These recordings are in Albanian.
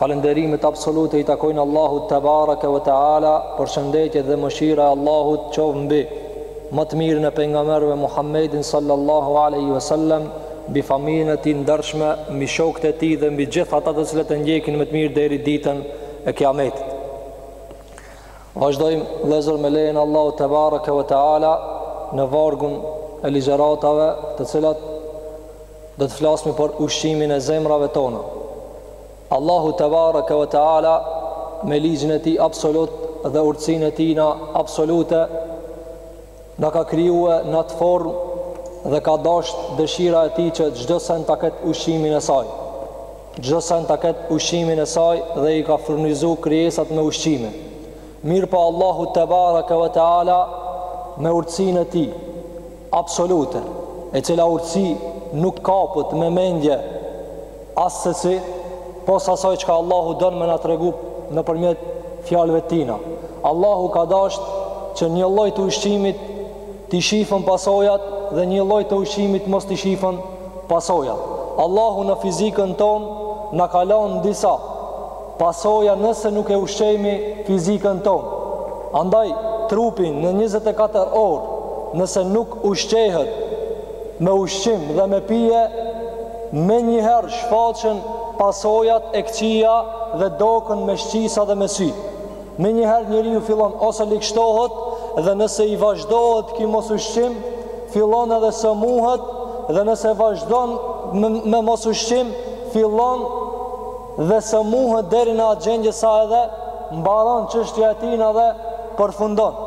Falënderimet absolute i takojnë Allahut te bareke ve teala, përshëndetje dhe mëshira e Allahut qoftë mbi më të mirin e pejgamberëve Muhammedin sallallahu alaihi wasallam, mbi familjen e tij ndershme, mbi shokët e tij dhe mbi gjithë ata të cilët e ndjekin me të mirë deri në ditën e Kiametit. Vazhdojmë vëllezër me lejen e Allahut te bareke ve teala në vargun e ligjëratave të cilat do të flasmi për ushqimin e zemrave tona. Allahu te bareke ve teala me ligjin e tij absolut dhe urtësinë e tijna absolute na ka krijue në atë formë dhe ka dashtë dëshira e tij që çdo send ta ketë ushqimin e saj. Çdo send ta ketë ushqimin e saj dhe i ka furnizu krijesat me ushqime. Mirëpo Allahu te bareke ve teala me urtësinë e Tij absolute, e cila urtësi nuk kapët me mendje assesi, pos asaj çka Allahu don me na tregu nëpërmjet fjalëve të Tijna. Allahu ka dashtë që një lloj të ushqimit t'i shifën pasojat dhe një lloj të ushqimit mos t'i shifën pasojat. Allahu në fizikën tonë na ka lanë disa pasoja nëse nuk e ushqejmi fizikën tonë. Andaj, trupi në njëzet e katër orë nëse nuk ushqehet me ushqim dhe me pije, menjëherë shfaqen pasojat e këqija dhe dokën me shqisa dhe me sy. Menjëherë njeriu fillon ose ligështohet dhe nëse i vazhdohet ky mosushqim, fillon edhe sëmuhet dhe nëse vazhdon me mosushqim, fillon dhe sëmuhet deri në atë gjendje sa edhe mbaron çështja e tijna dhe përfundon.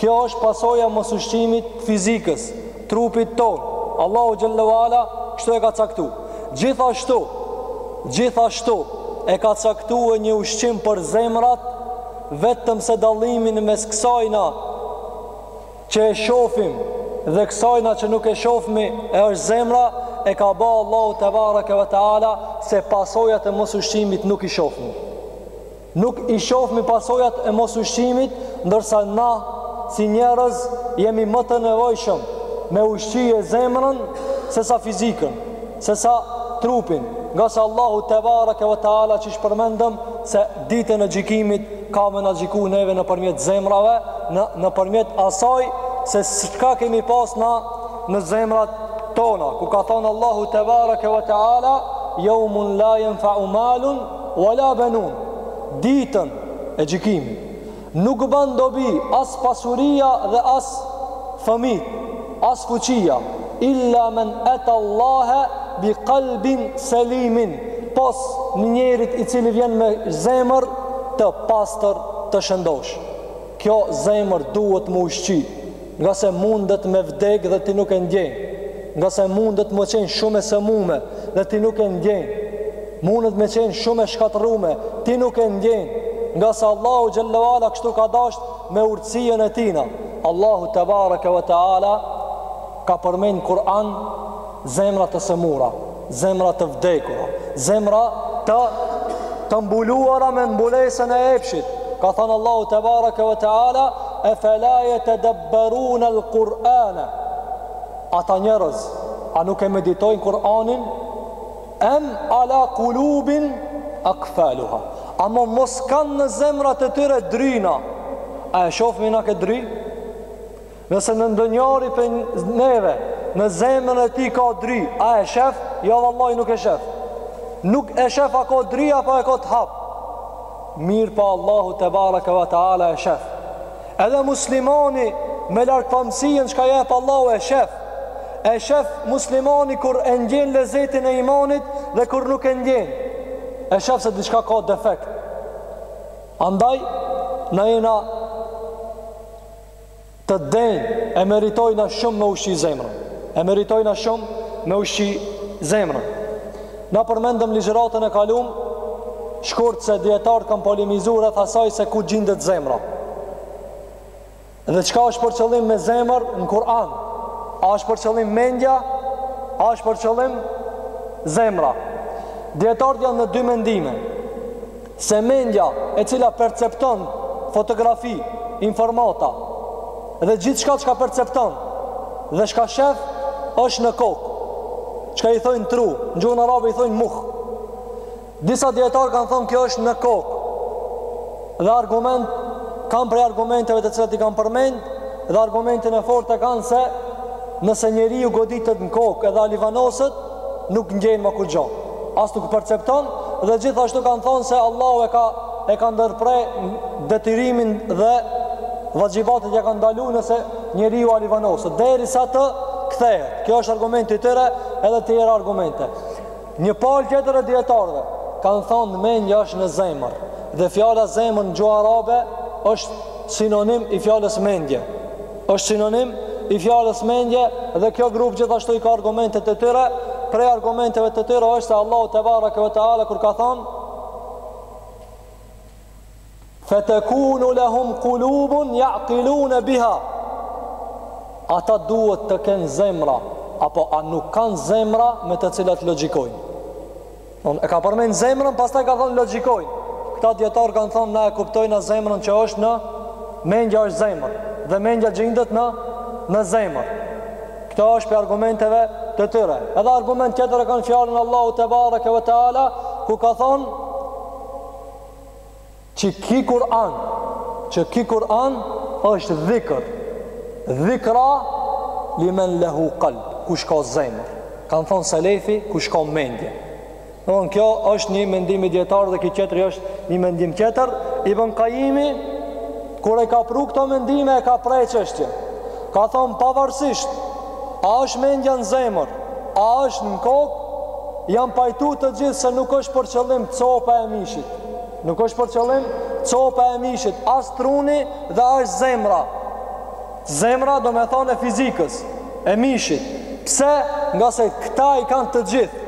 Kjo është pasoja mosushqimit fizikës, trupit tonë. Allahu Xhel-le ve ala kështu e ka caktu. Gjithashtu, gjithashtu e ka caktue një ushqim për zemrat, vetëm se dallimin mes kësajna që e shofim dhe kësajna që nuk e shofmi e është zemra e ka ba Allahu te bareke ve teala se pasojat e mosushqimit nuk i shofmi. Nuk i shofmi pasojat e mosushqimit ndërsa na si njerëz jemi më të nevojshëm me ushqye zemrën sesa fizikën, sesa trupin, ngase Allahu te bareke ve teala siç përmendëm se ditën e gjykimit ka me na gjyku neve nëpërmjet zemrave, në, nëpërmjet asaj se çka kemi pas na në zemrat tona, ku ka thonë Allahu te bareke ve teala, jeumun la jenfeu malun ve la benun, ditën e gjykimit, nuk ban dobi as pasuria dhe as fëmijt, As fuqia, illa men ata Allahe bi kalbin selimin, pos njërit i cili vjen me zemër të pastër të shëndosh. Kjo zemër duhet m'u ushqy, nga se mundet me vdek dhe ti nuk e ndjen, nga se mundet me qenë shumë e sëmume dhe ti nuk e ndjen, mundet me qenë shumë e shkatërrume, ti nuk e ndjen, nga se Allahu xhel-le ve ala kështu ka dasht Me urtësien e tina Allahu tebareke ve teala ka përmend Kur'an zemra të sëmura, zemra të vdekura, zemra të të mbuluara me mbulesën e epshit. Ka thënë Allahu tebareke ve teala efela jetedebberune el Kur'ane. Ata njerëz a nuk e meditojnë Kur'anin? Em ala kulubin akfaluha Apo mos kanë në zemrat e tyre dryna A e shofmi na kët dry? Nëse ne ndonjani prej neve Në zemrën e tij ka dry A e shef? Ja jo, vallahi nuk e shef Nuk e shef a ka dry apo e ka të hap Mirëpo Allahu tebareke ve teala e shef Edhe muslimani me largpamësien çka ia jep Allahu e shef. E shef muslimani kur e ndjen lezetin e imanit dhe kur nuk e ndjen. E shef se diçka ka defekt. Andaj na jena të denjë e meritojna shumë me ushqi zemrën. E meritojna shumë me ushqi zemrën. Na përmendëm ligjëratën e kalum shkurt se dijetarët kanë polemizu rreth asaj se ku gjindet zemra. Dhe çka është për qëllim me zemër në Kur'an? A është për qëllim mendja? A është për qëllim zemra? Dijetarët janë në dy mendime. Se mendja e cila percepton fotografi, informata dhe gjithçka çka percepton dhe çka shef është në kokë. Çka i thojnë tru, në gjuhën arabe i thojnë muh. Disa dijetarë kanë thonë kjo është në kokë. Dhe argument kanë prej argumenteve të cilat i kanë përmend dhe argumentin e fortë e kanë se nëse njeriu goditet në kokë edhe alivanoset nuk ndjen ma kurgjo as nuk percepton dhe gjithashtu kanë thonë se Allahu e ka e ka ndërpre detyrimin dhe vaxhibatet ia ka ndalu nëse njeriu alivanoset derisa të kthehet kjo është argumenti i tyre edhe të jera argumente një palë tjetër e dijetarëve kanë thonë mendja është në zemër dhe fjala zemër në gjuhë arabe është sinonim i fjalës mendje Është sinonim i fjalës mendje dhe kjo grup gjithashtu i ka argumentet e tyre, prej argumenteve të tyre është se Allahu tebareke ve teala kur ka thonë Fatakunu lahum qulubun yaqiluna biha Ata duhet të kenë zemra apo a nuk kanë zemra me të cilat logjikojnë Domethonë e ka përmend zemrën, pastaj ka thonë logjikojnë. Këta dijetarë kanë thonë na e kuptojna zemrën që është në mendja është zemër dhe mendja gjindet në në zemër. Këta është prej argumenteve të tyre. Edhe argument tjetër e kanë fjalën Allahu tebareke ve teala ku ka thonë Që ki Kur'an, që ki Kur'an është dhikr. Dhikra li men lehu kalb, kush ka zemër. Kanë thonë selefi, kush ka mendje. Domethonë kjo është një mendim i dijetarëve dhe ki tjetri është një mendim tjetër. Ibn Kajimi, kur e ka pru këto mendime, e ka pre çështjen. Ka thonë pavarësisht, a është mendja në zemër, a është në kokë, janë pajtu të gjithë se nuk është për qëllim copa e mishit. Nuk është për qëllim copa e mishit, as truni dhe as zemra. Zemra domethonë e fizikës, e mishit. Pse? Ngase këta i kanë të gjithë.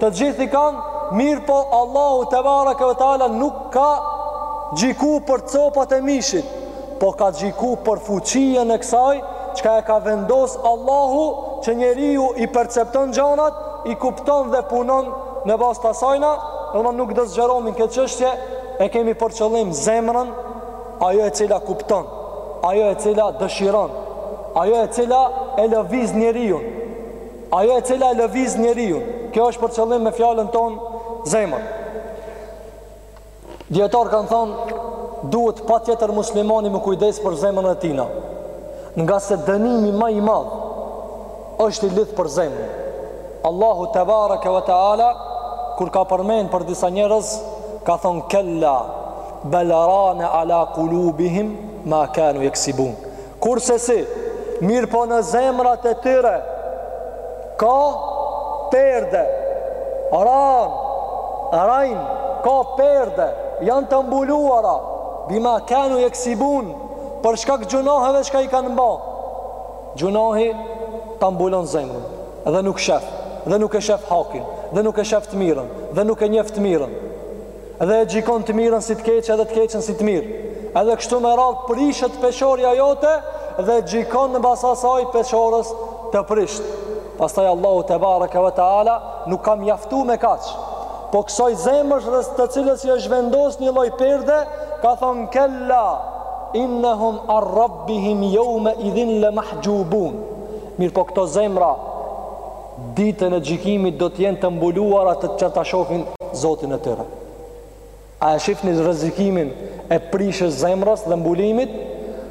Të gjithë i kanë, mirëpo Allahu tebareke ve teala nuk ka gjyku për copat e mishit, po ka gjyku për fuqinë e kësaj, çka e ka vendos Allahu që njeriu i percepton gjanat, i kupton dhe punon në bazë të asajna, domethënë nuk do zgjerohemi n' këtë çështje, e kemi për qëllim zemrën, ajo e cila kupton, ajo e cila dëshiron, ajo e cila e lëviz njeriun. Ajo e cila e lëviz njeriun. Kjo është për qëllim me fjalën tonë zemër. Dijetarët kanë thonë, duhet patjetër muslimani me u kujdes për zemrën e tina, ngase dënimi ma i madh është i lidh për zemrën. Allahu tebareke ve teala kur ka përmend për disa njerëz, ka thonë kella bal rana ala qulubihim ma kanu yaksibun. Kurrsesi, mirëpo në zemrat e tyre ka perde. Ran, rain, ka perde, janë të mbuluara. Bima kanu yaksibun, për shkak gjynaheve çka i kanë ba. Gjynahi ta mbulon zemrën dhe nuk shef, dhe nuk e shef hakin, dhe nuk e shef të mirën, dhe nuk e njef të mirën. Dhe e gjykon të mirën si të keqe dhe të keqen si të mirë. Edhe kështu me radhë prishet peshorja jote dhe gjykon në bazë asaj peshorës të prishtë. Pastaj Allahu tebareke ve teala nuk ka mjaftu me kaq. Po kësaj zemrës të cilës i është vendos një lloj perde, ka thonë kella innahum an rabbihim yawma idhin la mahjubun. Mirëpo këto zemra Ditën e gjykimit do të jenë të mbuluara që ta shohin Zotin e tyre. A e shifni rrezikimin e prishjes zemrës dhe mbulimit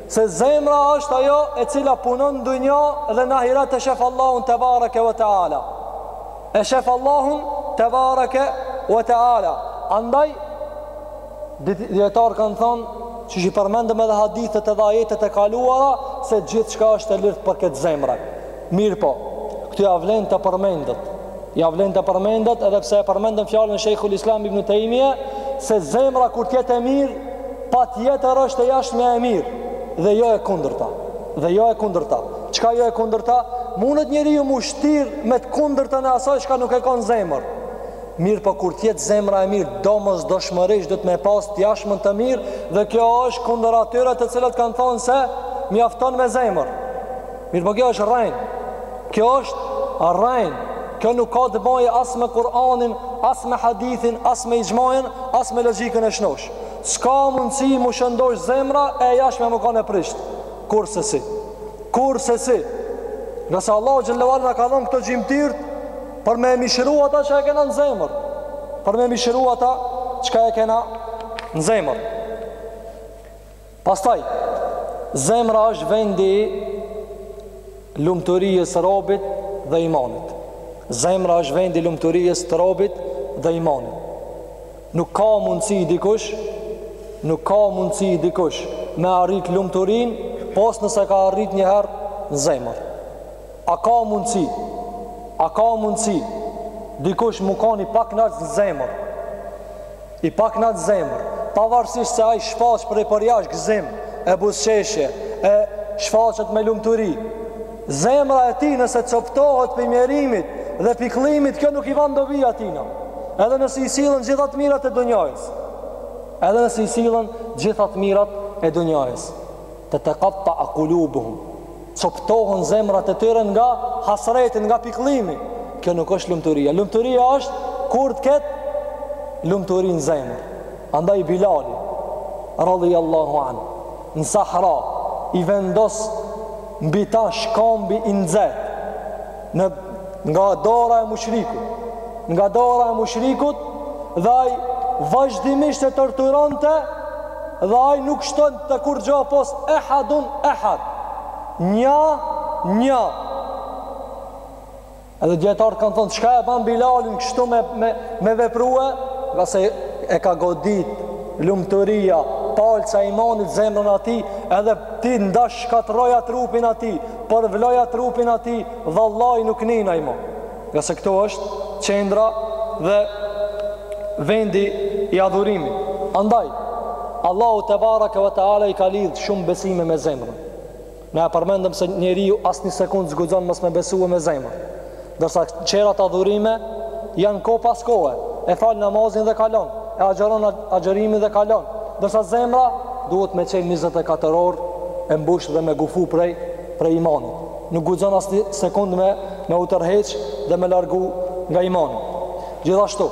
se zemra është ajo e cila punon në dunja dhe në ahiret e shef Allahun tebareke ve teala. E shef Allahun tebareke ve teala. Andaj dijetarët kanë thënë që i përmendëm edhe hadithet edhe ajetet e kaluara se gjithçka është e lidhur për këtë zemrë. Mirëpo, këtu ia vlen të përmendet, ia vlen të përmendet edhe pse e përmendëm fjalën e Sheikhul Islam Ibn Taymiyah se zemra kur të jetë e mirë, patjetër është e jashtmja e mirë dhe jo e kundërta. Dhe jo e kundërta. Çka jo e kundërta? Mundet njeriu m'u shtir me të kundërtën e asaj çka nuk e ka në zemër. Mirëpo kur të jetë zemra e mirë, domosdoshmërisht do të me pas të jashtmen të mirë dhe kjo është kundër atyre të cilët kanë thonë se mjafton me zemër. Mirëpo kjo është rrenë. Kjo është rrenë. Kjo nuk ka të bëjë as me Kur'anin, as me hadithin, as me ixhmanë, as me logjikën e shnoshë. S'ka mundësi m'u shëndosh zemra e jashtmja me kanë prisht. Kursesi. Kursesi. Ngase Allahu xhele ve ala na ka dhanë këto gjymtyrët, për me e mishëru atë çka e kena në zemër. Për me e mishëru atë çka e kena në zemër. Pastaj, zemra është vendi i lumturisë së robit dhe imanit. Zemra është vendi i lumturisë të robit dhe imanit. Nuk ka mundësi dikush, nuk ka mundësi dikush me arrit lumturinë, pos nëse e ka arrit njëherë në zemër. A ka mundësi, a ka mundësi dikush me kanë i pakënaq n'zemër, i pakënaq n'zemër, pavarësisht se ai shfaq prej përjashtë gëzim, e buzëqeshje, e shfaqet me lumturi, zemra e tij nëse coptohet prej mjerimit dhe pikllimit, kjo nuk i ban dobi atina, edhe nëse i sillen gjitha t'mirat e dunjasë, edhe nëse i sillen gjitha t'mirat e dunjasë, tetekatta'u kulubuhum, copëtohen zemrat e tyre nga hasreti, nga pikëllimi. Kjo nuk është lumturia. Lumturia është kur të ketë lumturi në zemër. Andaj Bilali, radhiyallahu an, në Sahra i vendoset mbi ta shkambi i nxehtë. n nga dora e mushrikut nga dora e mushrikut dhe ai vazhdimisht e torturonte dhe ai nuk shtonte kurgjo pos ehadun ehad nja nja edhe dijetarët kanë thonë çka e ban Bilalin kështu me, me, me veprue ngase e ka godit lumturia palca e imanit zemrën atij edhe ti ndash shkatrroja trupin atij Përvloja trupin atij vallahi nuk ninaj mo. Ngase kjo është qendra dhe vendi i adhurimit. Andaj, Allahu tebareke ve teala i ka lidhë shumë besime me zemrën. Na e përmendëm se njeriu asnjë sekundë s'guxon mos me besue me zemër. Ndërsa tjerat adhurime janë kohë pas kohe, e fal namazin dhe kalon, e agjeron agjerimin dhe kalon. Ndërsa zemra duhet me qenë 24 orë e mbushur dhe me gufu prej, prej imanit. Nuk guxon asnjë sekund me, me u tërheq dhe me largu nga imani. Gjithashtu,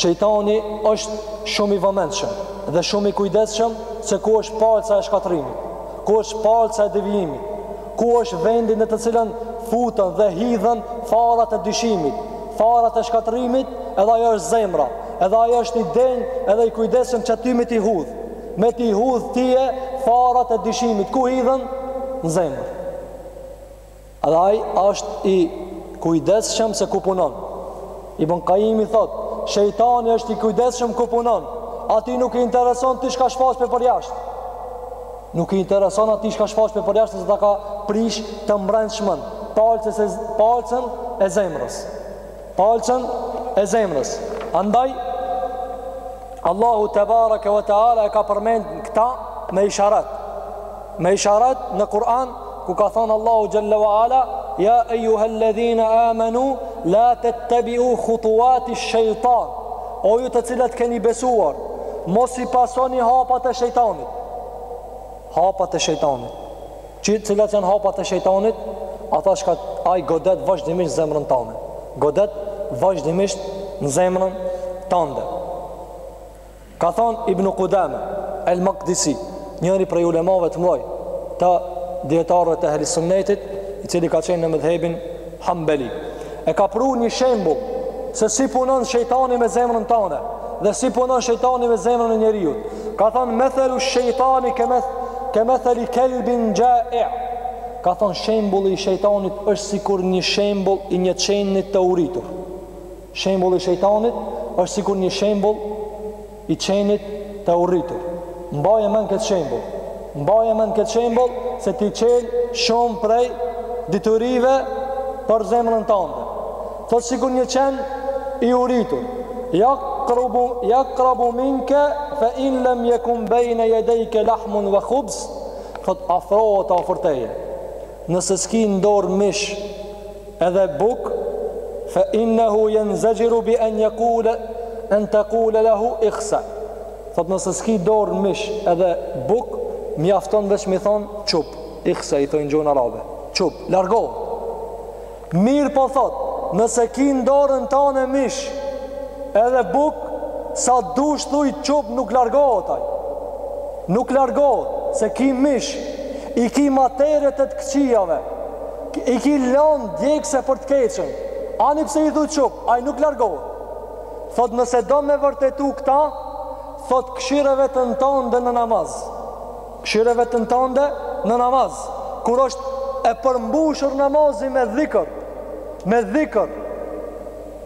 shejtani është shumë i vëmendshëm dhe shumë i kujdesshëm se ku është palca e shkatrrimit, ku është palca e devijimit, Ku është vendi në të cilën futen dhe hidhen farat e dyshimit, farat e shkatrrimit, edhe ai është zemra, edhe ai është i denjë, edhe i kujdesshëm që ty me t'i hudh, me t'i hudh tije farat e dyshimit, ku hidhen? Në zemër. Edhe ai është i kujdesshëm se ku punon. Ibn Kajimi thotë, Shejtani është i kujdesshëm ku punon. Atij nuk i intereson ti çka shfaq për përjashtë. Nuk i intereson atij çka shfaq për përjashtë se ta ka prish të mbrendshmën, palcën e palcën e zemrës. Palcën e zemrës. Andaj Allahu tebareke ve teala e ka përmend këta me isharet. Me isharat në Kur'an ku ka thënë Allahu xhel-le ve ala ya ayyuhalladhina amanu la tattabi'u khutuwati ash-shaytan o ju të cilët keni besuar mos i pasoni hapat e shejtanit hapat e shejtanit cilat janë hapat e shejtanit ata çka ai godet vazhdimisht zemrën tane godet vazhdimisht në zemrën tande Ka thanë Ibnu Kudame el-Makdisi, njëri prej ulemave të mëdhenj të dijetarëve të Ehlis Sunnetit, i cili ka qenë në medhhebin Hambeli, e ka pru një shembull se si punon shejtani me zemrën tane dhe si punon shejtani me zemrën e njeriut. Ka thonë methelu shejtani kemeth kemetheli kelbin xha'i. Ka thonë shembulli i shejtanit është sikur një shembull i një qenit të uritur. Shembulli i shejtanit është sikur një shembull i qenit të urritur. Mbaje mend këtë shembull. Mbaje mend këtë shembull se t'i çel shumë prej diturive për zemrën tënde. Thot sikur një qen i urritur. Jakrabu jakrabu minke fe in lem jekun bejne jedejke lahmun ve khubz. Thot afrohet afër teje. Nëse s'ki në dorë mish Edhe buk fa innahu yanzajiru bi an yaqula an taqula lahu ikhsa. Thot nëse s'ki në dorë mish edhe buk mjafton veç m'i thon çup. Ikhsa i thonë n'gjuhën arabe. Çup, largo. Mirëpo thot, nëse ki në dorën tane mish edhe buk sa dush thuj çup nuk largohet ai. Nuk largohet se ki mish i ki materiet e të këqijave I ki lëndë djegëse për të keqen. Ani pse i thu çup, ai nuk largohet. Thot nëse do me vërtetu këta, thot kshyre vetën tënde në namaz. Kshyre vetën tënde në namaz. Kur është i përmbushur namazi me dhikër, me dhikër,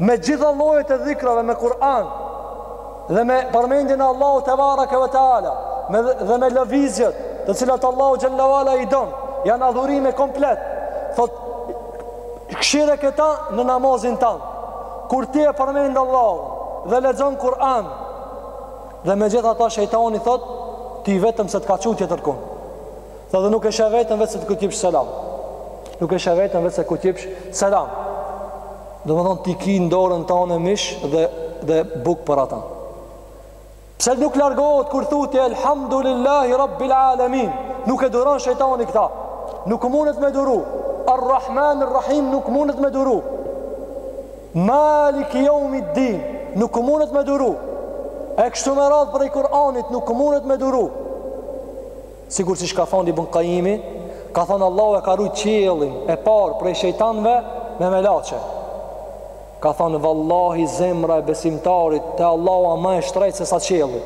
me gjitha llojet e dhikrave, me Kur'an, dhe me përmendjen e Allahut te bareke ve teala me dhe me lëvizjet të cilat Allahu xhelle ve ala i don janë adhurime komplet thot kshyre këta në namazin tan kur ti e përmend Allahun dhe lexon Kur'an dhe me gjithë ata shejtani thot ti vetëm se të ka çu tjetërkun thot dhe nuk e shë veten veç se tu jep selam nuk e shë veten veç se tu jep selam Domethënë ti ki në dorën tane mish dhe dhe buk për ata. Pse nuk largohet kur thu ti elhamdulillahi rabbil alamin? Nuk e duron shejtani këta. Nuk mundet me duru. Ar-Rahman Ar-Rahim nuk mundet me duru. Maliki Yawmiddin nuk mundet me duru. E kështu me radhë prej Kur'anit nuk mundet me duru. Sikur siç ka thënë Ibn Qayimi, ka thënë Allahu e ka rujt qiellin e parë prej shejtanëve me melaçe. Ka thënë vallahi zemra e besimtarit te Allahu â ma e shtrejtë se sa qielli.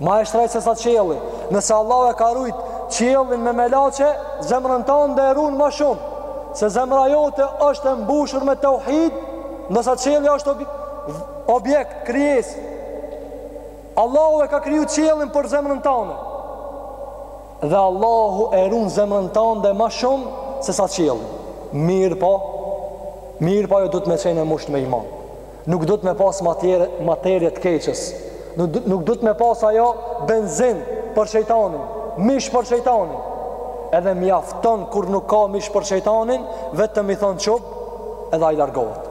Ma e shtrejtë se sa qielli. Nëse Allahu e ka rujt qiellin me melaçe, zemrën tande e run ma shumë se zemra jote është e mbushur me tauhid, ndërsa qielli është objekt krijesë Allahu e ka kriju qiellin për zemrën tënde. Dhe Allahu e run zemrën tënde ma shumë se sa qiellin. Mirëpo, mirëpo ajo duhet me qenë e mushtë me iman. Nuk duhet me pas materie, materie të keqes. Nuk nuk duhet me pas ajo benzin për shejtanin, mish për shejtanin. Edhe mjafton kur nuk ka mish për shejtanin, vetëm i thon çup, edhe ai largohet.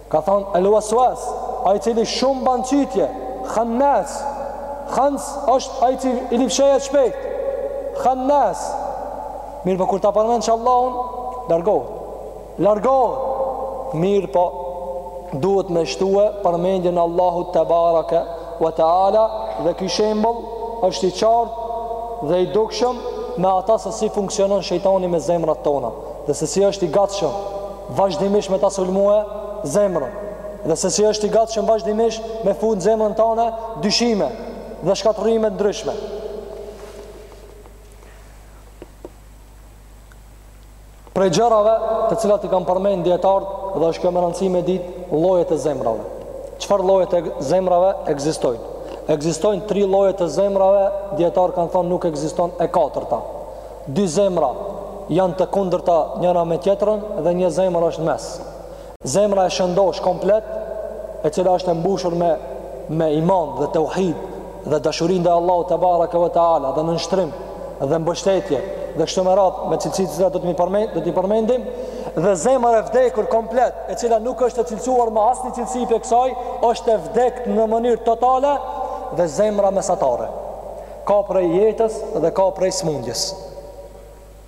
Ka thënë El-Waswas, ai i cili shumë ban cytje, khannas. Khannas asht ai i cili fshehet shpejt. Khannas. Mirëpo kur ta përmend Allahun, largohet. Largohet. Mirëpo duhet me shtue përmendjen e Allahut tebaraka wa taala dhe ky shembull është i qartë dhe i dukshëm me ata se si funksionon shejtani me zemrat tona. dhe se si është i gatshëm vazhdimisht me ta sulmue zemrën dhe se si është i gatshëm vazhdimisht me fut në zemrën tande dyshime dhe shkatërrime të ndryshme. Prej gjërave të cilat i kanë përmend dijetarët dhe është kjo me rëndësi me ditë llojet e zemrave. Çfarë llojet e zemrave ekzistojnë? Ekzistojnë tri lloje të zemrave, dijetarët kanë thonë nuk ekziston e katërta. Dy zemra janë të kundërta njëra me tjetrën dhe një zemër është mes. Zemra e shëndosh komplet, e cila është e mbushur me me iman dhe teuhid dhe dashurinë ndaj Allahut tebaraka ve teala dhe nënshtrim dhe mbështetje dhe kështu me radhë me cilësitë që do t'i përmend, do t'i përmendim dhe zemra e vdekur komplet, e cila nuk është e cilësuar me asnjë cilësi prej kësaj, është e vdekt në mënyrë totale dhe zemra mesatare. Ka prej jetës dhe ka prej smundjes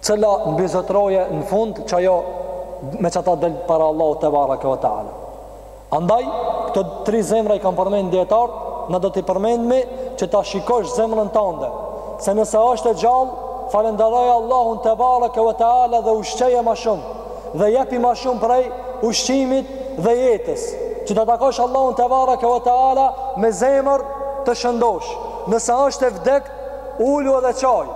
Cila mbizotëron në fund qajo me qata del para Allahut tebareke we teala Andaj këto tri zemra i kanë përmend dijetarët na do t'i përmendmi që ta shikosh zemrën tande Se nëse është e gjallë falënderoje Allahun tebareke we teala dhe ushqeje ma shumë dhe jepi ma shumë prej ushqimit dhe jetës që ta takosh Allahun tebareke we teala me zemër të shëndosh Nëse është e vdekt, ulu edhe qaj.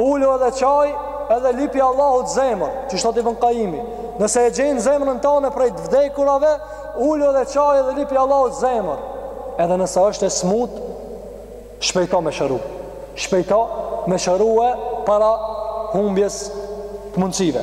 Ulu edhe qaj, edhe lipi Allahut zemër, kështu thotë Ibn Kajimi. Nëse e gjen zemrën tande prej të vdekurave, ulu edhe qaj edhe lipi Allahut zemër. Edhe nëse është e smut, shpejto me shërue. Shpejto me shërue para humbjes të mundësive.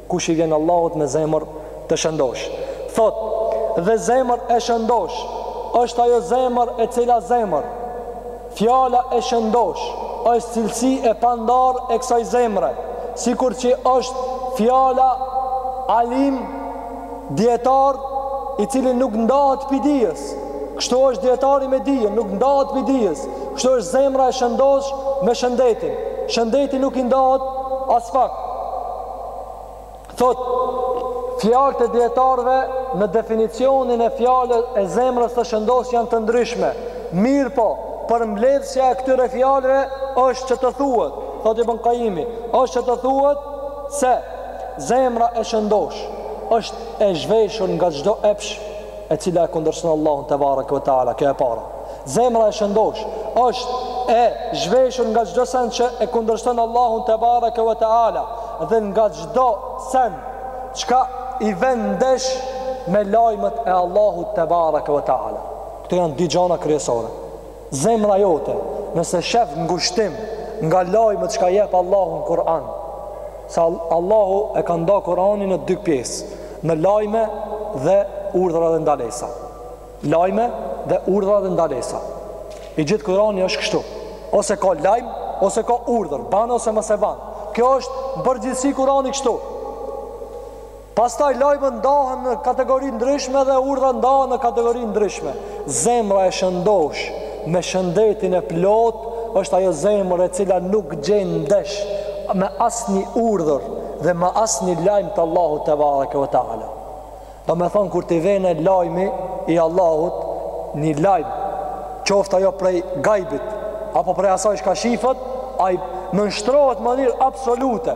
Kush i vjen Allahut me zemër të shëndosh? Thotë, dhe zemra e shëndosh, është ajo zemër e cila zemër. Fjala e shëndosh, është cilësi e pandarë e kësaj zemre, sikur që është fjala alim, dijetar, i cili nuk ndahet pi dijes, kështu është dijetari me dijen, nuk ndahet pi dijes, kështu është zemra e shëndosh me shëndetin, shëndeti nuk i ndahet aspak, thotë fjalët e dietarëve në definicionin e fjalës e zemrës së shëndosh janë të ndryshme. Mirëpo, përmbledhësja e këtyre fjalëve është që të thuhet, thotë Ibn Kajimi, është që të thuhet se zemra e shëndosh është e zhveshur nga çdo epsh e cila e kundërshton Allahun te bareke ve teala kjo e para zemra e shëndosh është e zhveshur nga çdo send që e kundërshton Allahun te bareke ve teala dhe nga çdo send çka i vjen ndesh me lajmet e Allahut te bareke ve teala këto janë dy gjana kryesore Zemra jote nëse shef ngushtim nga lajmet çka jep Allahu në Kur'an. Se Allahu e ka nda Kur'anin në dy pjesë, në lajme dhe urdhra dhe ndalesa. Lajme dhe urdhra dhe ndalesa. I gjithë Kur'ani është kështu. Ose ka lajm, ose ka urdhër, ban ose mos e ban. Kjo është përgjithësi Kur'ani kështu. Pastaj lajmet ndahen në kategori t'ndryshme dhe urdhra ndahen në kategori t'ndryshme. Zemra e shëndosh me shëndetin e plotë është ajo zemër e cila nuk gjen ndesh me asnjë urdhër dhe me asnjë lajm të Allahut te bareke ve teala. Domethënë kur t'i vjen lajmi i Allahut një lajm qoftë ajo prej gajbit apo prej asaj çka shifet, ai nënshtrohet në mënyrë absolute.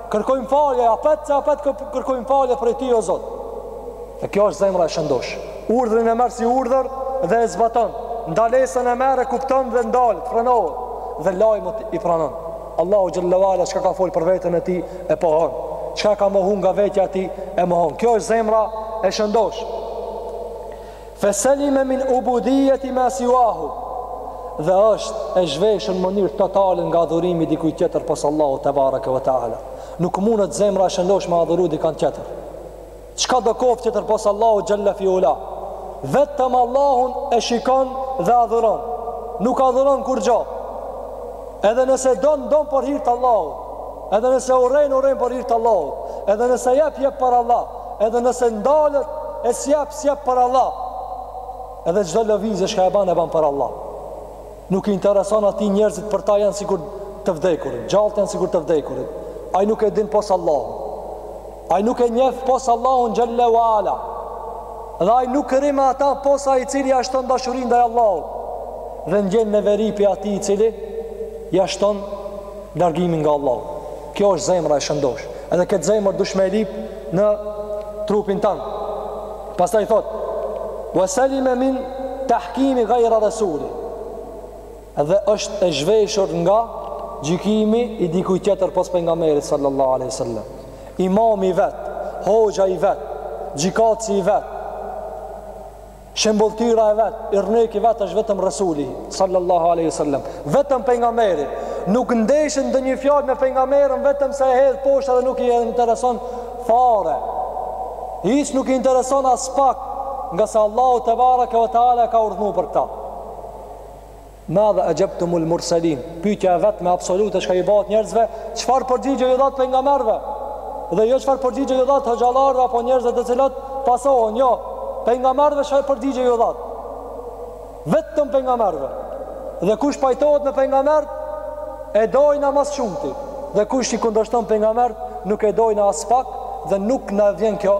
Kërkojmë falje, apet se apet kërkojmë falje prej tij o Zot. E kjo është zemra e shëndosh. Urdhrin e merr si urdhër dhe e zbaton. Ndalesën e merr e kupton dhe ndalet, frenohet dhe lajmet i pranon. Allahu xhelle ve ala çka ka folë për veten e tij e pohon. Çka ka mohu nga vetja e tij e mohon. Kjo është zemra e shëndosh. Feselimet min ubudijeti ma siwahu Dhe është e zhveshur n'mënyrë totale nga adhurimi i dikuj tjetër pos Allahut tebareke ve teala. Nuk mundet zemra e shëndosh me adhuru dikan tjetër. Çkado qoftë tjetër pos Allahut xhelle fi ula. Vetëm Allahun e shikon dhe adhuron. Nuk adhuron kurgjo. Edhe nëse don, don për hir t'Allahut. Edhe nëse urren, urren për hir t'Allahut. Edhe nëse jep, jep për Allah. Edhe nëse ndalet e s'jep s'jep për Allah. Edhe çdo lëvizje çka e ban e ban për Allah. Nuk i intereson atij njerëzit për ta janë sikur të vdekurit, t'gjallët janë sikur të vdekurit. Ai nuk e din pos Allahun. Ai nuk e njeh pos Allahun xhelle ve ala. Dhe ai nuk rri me ata pos ai i cili ia shton dashurinë ndaj Allahut dhe ndjen neveri pi atij i cili ia shton largimin nga Allahu Kjo është zemra e shëndosh. Edhe këtë zemër duhet me lyp në trupin tanë. Pastaj thot, wa salima min tahkimi gajra rasuli. Edhe është e zhveshur nga gjykimi i dikujt tjetër pos pejgamberit sallallahu aleyhi sallam. Imami i vet, hoxha i vet, gjykatësi i vet, Shembulltyra e vet, yrneku i vet është vetëm Resuli sallallahu alaihi wasallam. Vetëm pejgamberi. Nuk ndeshën ndonjë fjalë me pejgamberin vetëm se e hedh poshtë dhe nuk i intereson fare. Hiç nuk i intereson aspak ngase Allahu tebareke ve teala ka urdhnu për këta. Madha ajabtumul mursalin, pytja e vetme absolute çka i bahet njerëzve, çfarë përgjigje ju dhatë pejgamberëve? Dhe jo çfarë përgjigje ju dhatë hoxhallarëve apo njerëzve të cilët pasohen, jo. Pejgamberëve çfarë përgjigje ju dhatë? Vetëm pejgamberëve. Dhe kush pajtohet me pejgamberët, e dojna më s'shumti. Dhe kush i kundërshton pejgamberët, nuk e dojna aspak dhe nuk na vjen kjo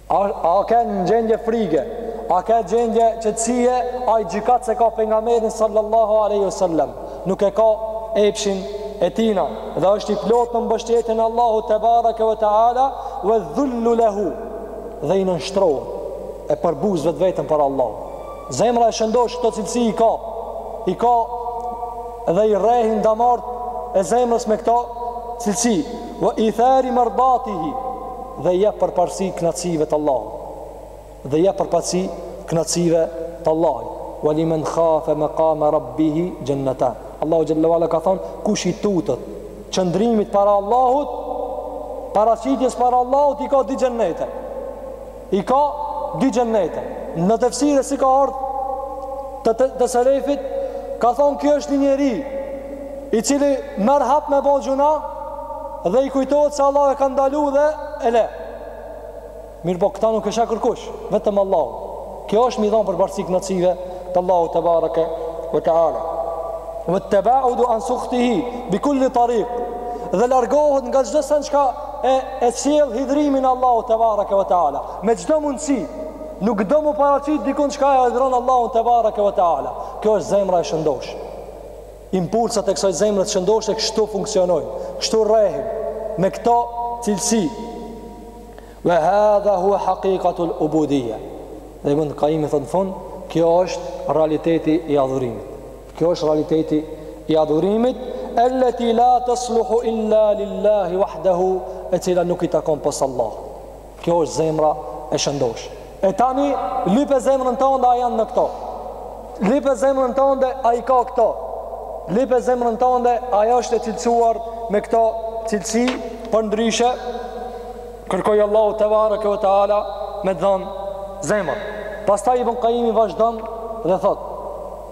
A a kanë gjendje frige, a kanë gjendje qetësie, ai gjykatës e ka pejgamberin sallallahu alaihi wasallam, nuk e ka epshin e tina dhe është i plot në mbështetjen e Allahut tebareke ve teala ve dhullu lehu dhe i nënshtrohet e përbuz vetveten për Allah. Zemra e shëndosh këto cilësi i ka, i ka dhe i rrehin damart e zemrës me këto cilësi. Ve ithari merdatihi, dhe jep përparsi knaqsive të Allahut dhe jep përparsi knaqsive të Allahut wa liman khafa maqama rabbih jannatan Allahu xhalla wa ala ka thon kush i tutet qëndrimit para Allahut paraqitjes para Allahut i ka dy xhennete I ka dy xhennete. Në tefsire si ka ardhur të, të, të selefit, ka thonë kjo është një njeri i cili merr hap me bo gjynah dhe i kujtohet se Allahu e ka ndalu dhe e le. Mirëpo këta nuk e sheh kërkush, vetëm Allahu. Kjo është m'i dhonë përparsi knaqsive të Allahut tebareke ve teala. Vet-tebaudi an suhtihi, bikulli tarik, dhe largohet nga çdo sen çka e e sjell hidhrimin e Allahut tebareke ve teala me çdo mundsi nuk do mu paraqit dikun çka e hidhron Allahun tebareke ve teala kjo është zemra e shëndosh impulsat e kësaj zemre të shëndosh e kështu funksionojnë kështu rrehin me këto cilësi ve hadha huwa haqiqatul ubudiyya dhe Ibnul Kajimi thot n'fund ky është realiteti i adhurimit Kjo është realiteti i adhurimit, allati la tasluhu illa lillahi wahdahu, e cila nuk i takon pos Allah. Kjo është zemra e shëndosh. E tani lipe zemrën tënde a jan me këto. Lipe zemrën tënde a i ka këto. Lipe zemrën tënde a i është e cilësuar me këto cilësi përndryshe kërkoji Allahu te bareke ve teala me t'dhan zemër. Pastaj Ibn Qayimi vazhdon dhe thotë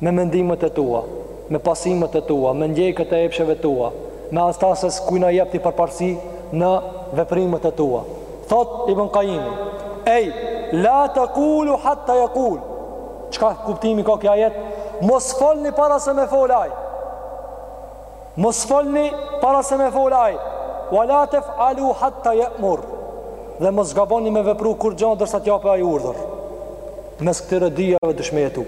me mendimet e tua, me pasionet e tua, me ndjekjet e epsheve tua, me asnjë tjetërkujna jepni përparësi në veprimet e tua. Thot Ibn Qayimi, ej, la tekulu hatta jekul, çka kuptimi ka ky ajet, mos folni para se me fol ai, Mos folni para se me fol ai. Wala tef'alu hatta ya'mur. Dhe mos gaboni me vepru kurgja derisa të japë ai urdhër. Mes këtyre dyjave duhesh me jetu.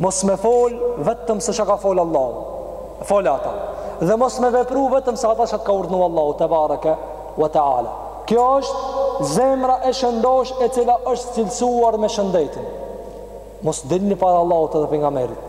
Mos me fol vetëm se çka ka fol Allahu. Fol ata. Dhe mos me vepru vetëm se ata çka ka urdhnu Allahu te bareke wa taala. Kjo është zemra e shëndosh e cila është cilësuar me shëndetin. Mos dilni para Allahut edhe pejgamberit.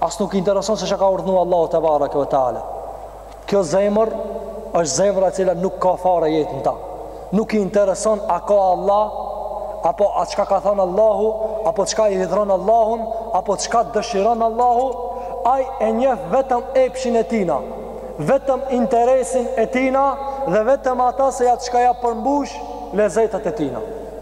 As nuk i intereson se çka ka urdhnu Allahu te bareke ve teala. Kjo zemër është zemra e cila nuk ka fare jetë në ta. Nuk i intereson a ka Allah, apo a çka ka thënë Allahu, apo çka i hidhron Allahun, apo çka dëshiron Allahu, ai e njef vetëm epshin e tina, vetëm interesin e tina, dhe vetëm ata se ja çka ja përmbush lezetet e tina.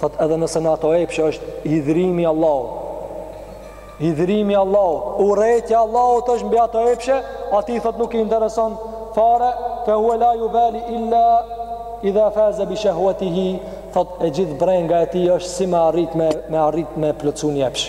Thot edhe nëse në ato epshe është hidhrimi i Allahut. Hidhrimi i Allahut. Urrejtja e Allahut është mbi ato epshe, atij thot nuk i intereson fare, fe huve la jubali illa idha faze bi shahuatihi, thot e gjithë brenga e tij është si me arrit me, me, arrit me plotësu një epsh.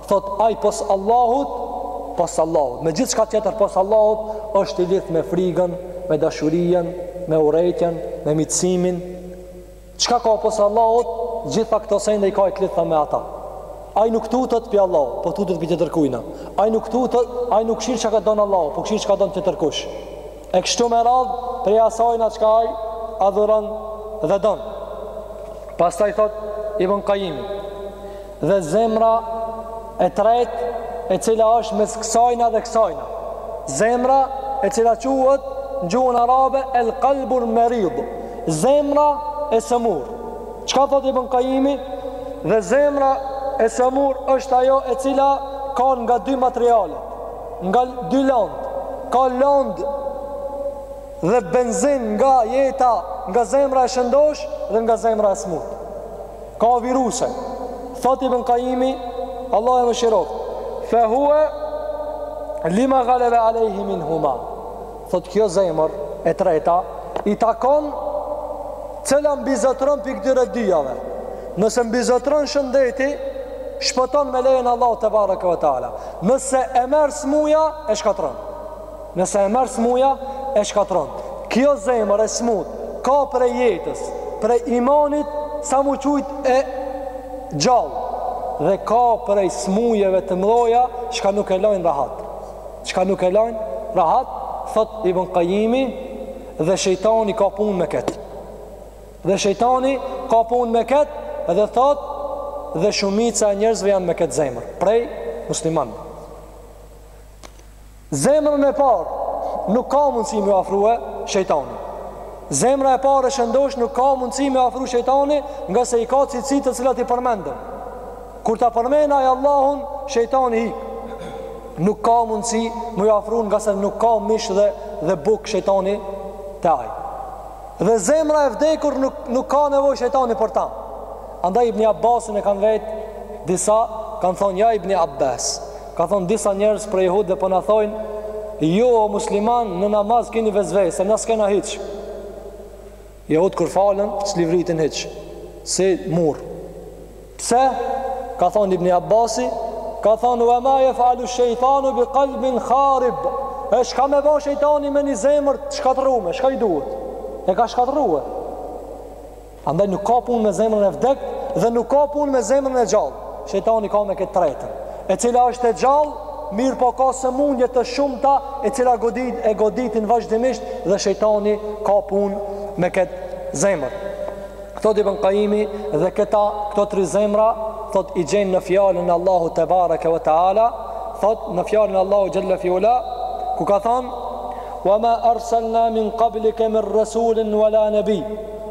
Thotë ai pos Allahut, pos Allahut, me gjithçka tjetër pos Allahut, është i lidhtë me frigën, me dashurien, me urrejtjen, me miqësimin. Çka ka pos Allahut, gjitha këto sende i ka i t'lidhta me ata. Ai nuk tutet pi Allahut, po tutet pi tjetërkujna. Ai nuk tutet, ai nuk kshir çka don Allahu, po kshir çka don tjetërkush. E kështu me radhë, prej asajna çka ai adhuron dhe don. Pastaj thot, Ibn Kajimi. Dhe zemra e tretë e cila është mes kësajna dhe kësajna. Zemra e cila quhet në gjuhën arabe el kalbul merid. Zemra e sëmur. Çka thot Ibn Kajimi? Dhe zemra e sëmur është ajo e cila ka nga dy materiale. Nga dy land. Ka land dhe benzin nga jeta nga zemra e shëndosh dhe nga zemra e smut. ka viruse. Thot Ibn Kajimi, Allah e mëshiroft, fe huve lima galebe alejhi min huma. Thot kjo zemër e treta, i takon cila mbizotron prej këtyre dyjave. Nëse mbizotron shëndeti, shpëton me lejen e Allahut tebareke ve teala. Nëse e merr smuja, e shkatrron. Nëse e merr smuja, e shkatërron. Kjo zemër e smut ka prej jetës, prej imanit sa mu qujt e gjallë dhe ka prej smujeve të mdhoja çka nuk e lajnë rahat. Çka nuk e lajnë rahat, thot Ibn Kajimi dhe shejtani ka pun me ketë. Dhe shejtani ka pun me ketë dhe thot dhe shumica e njerëzve janë me ketë zemër. Prej musliman. Zemrën e parë nuk ka mundësi m'ju afrue shejtani. Zemra e parë e shëndosh nuk ka mundësi m'ju afru shejtani ngase i ka cilësi të cilat i përmendëm. Kur ta përmen ai Allahun, shejtani i nuk ka mundësi m'ju afru ngase nuk ka mish dhe, dhe buk shejtani te ai. Dhe zemra e vdekur nuk, nuk ka nevoj shejtani për ta. Andaj Ibni Abbasin e kanë vetë disa, kanë thonë ja Ibni Abbas. Ka thonë disa njerëz prej jehudve dhe po na thonë ju o musliman në namaz keni vesvese, na s'kena hiç. Jehud kur falën s'livritin hiç. Si mur. Pse? Ka thonë Ibn Abbasi, ka thonë wa ma yaf'alu shaytanu bi qalbin kharib. E shka me ba shejtani me një zemër të shkatërume, shka i duhet? E ka shkatërrue. Andaj nuk ka punë me zemrën e vdek dhe nuk ka punë me zemrën e gjallë. Shejtani ka me këtë tretën, e cila është e gjallë, mirëpo ka sëmundje të shumta, e cila godit e goditin vazhdimisht dhe shejtani ka punë me këtë zemër. Thot Ibn Kajimi dhe këta këto tri zemra thot i gjenë në fjalën e Allahut tebareke ve teala, thot në fjalën e Allahut xhel-le fi ula, ku ka thonë: "Wa ma arsalna min qablika min rasulin wala nabi"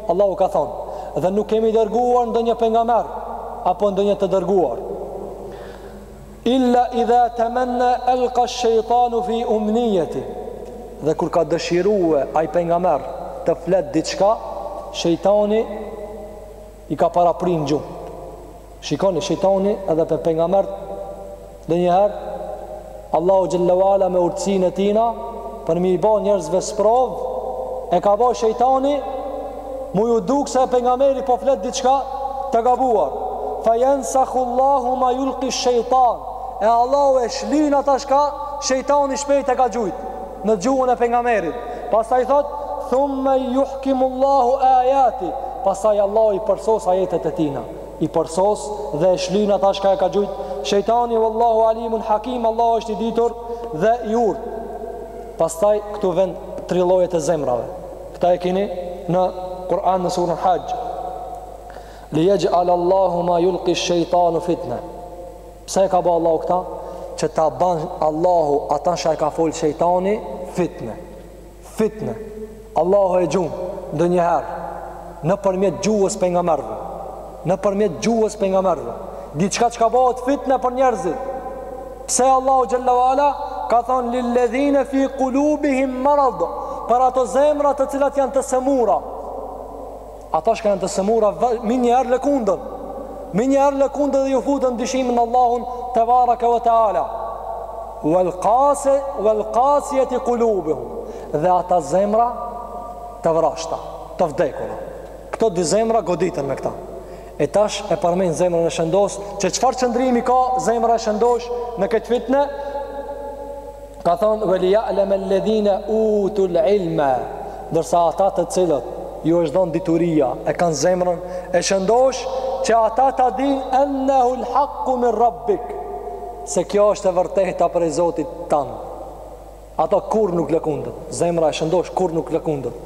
Allahu ka thonë, dhe nuk kemi dërguar ndonjë pejgamber apo ndonjë të dërguar. Illa idha tamanna alqa ash-shaytanu fi umniyati. Dhe kur ka dëshirue ai pejgamber të flet diçka, shejtani i ka paraprin gjuhë. Shikoni shejtani edhe për pejgambert ndonjëherë Allahu xhelle ve ala me urtësinë e tina për mi bo njerëzve sprov e ka ba shejtani mu ju duk se pejgamberi po flet diçka të gabuar fa yansakhu Allahu ma yulqi shejtan e Allahu e shlyn ata shka shejtani shpejt e ka gjujt në gjuhën e pejgamberit pastaj thot thumma yuhkimu Allahu ayati pastaj Allahu i përsos ajetet e tina i përsos dhe e shlyn ata shka e ka gjujt shejtani wallahu alimun hakim Allahu është i ditur dhe i urt pastaj këtu vend tri llojet e zemrave këta e kini në Kur'an në surën Haxh li jexh'ale Allahu ma julki shejtanu fitne pse e ka ba Allahu këta që ta ban Allahu ata shka e ka fol shejtani fitne Fitnë, Allahu e gjun, ndonjëherë, nëpërmjet gjuhës pejgamberëve, nëpërmjet gjuhës pejgamberëve, diçka çka bëhet fitnë për njerëzit. Pse Allahu xhelle ve ala ka thonë lil ladhina fi qulubihim marad, për ato zemra të cilat janë të sëmura. Ata shka janë të sëmura menjëherë lëkunden menjëherë lëkunden dhe ju futen dyshimi në Allahun tebareke ve teala Vel kasijeti kulubuhum Dhe ata zemra Të vrazhda Të vdekura Këto dy zemra goditen me këta E tash e përmen zemrën e shëndosh Që çfarë qëndrimi ka zemra e shëndosh Në këtë fitne Ka thonë veli ja'lem el ledhine utu l'ilme Ndërsa ata të cilët ju është dhonë dituria e kanë zemrën e shëndosh që ata ta din ennehu l'hakku min rabbik se kjo është e vërteta prej Zotit tand ata kurrë nuk lëkunden zemra e shëndosh kurrë nuk lëkundet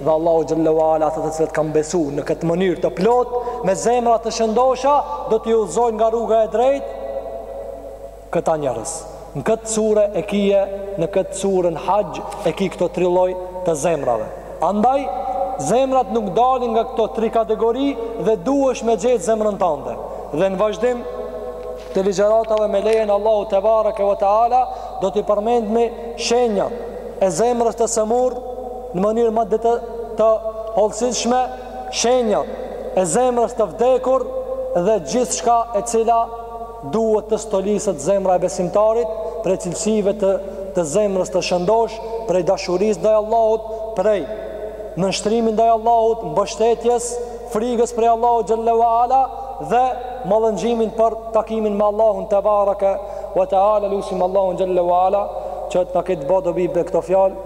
Dhe Allahu xhelle ve ala ata të cilët kanë besu në këtë mënyrë të plotë me zemra të shëndosha do t'i udhëzojnë nga rruga e drejtë këta njerëz. Në këtë sure e kije, në këtë surën Haxh, e ki këto tri lloj të zemrave. Andaj, zemrat nuk dalin nga këto tri kategori dhe duhesh me gjetë zemrën tande. Dhe në vazhdim të ligjeratave me lejen Allahu tebareke ve teala, do t'i përmendmi shenjat e zemrës të sëmur në mënyrë më të të hollësishme shenjat e zemrës të vdekur dhe gjithçka e cila duhet të stoliset zemra e besimtarit prej cilësive të të zemrës të shëndosh prej dashurisë ndaj Allahut prej nënshtrimit ndaj Allahut mbështetjes frigës prej Allahut xhelle ve ala dhe mallëngjimin për takimin me Allahun tebareke ve teala lusim Allahun xhelle ve ala që të na ketë bo dobi me këto fjalë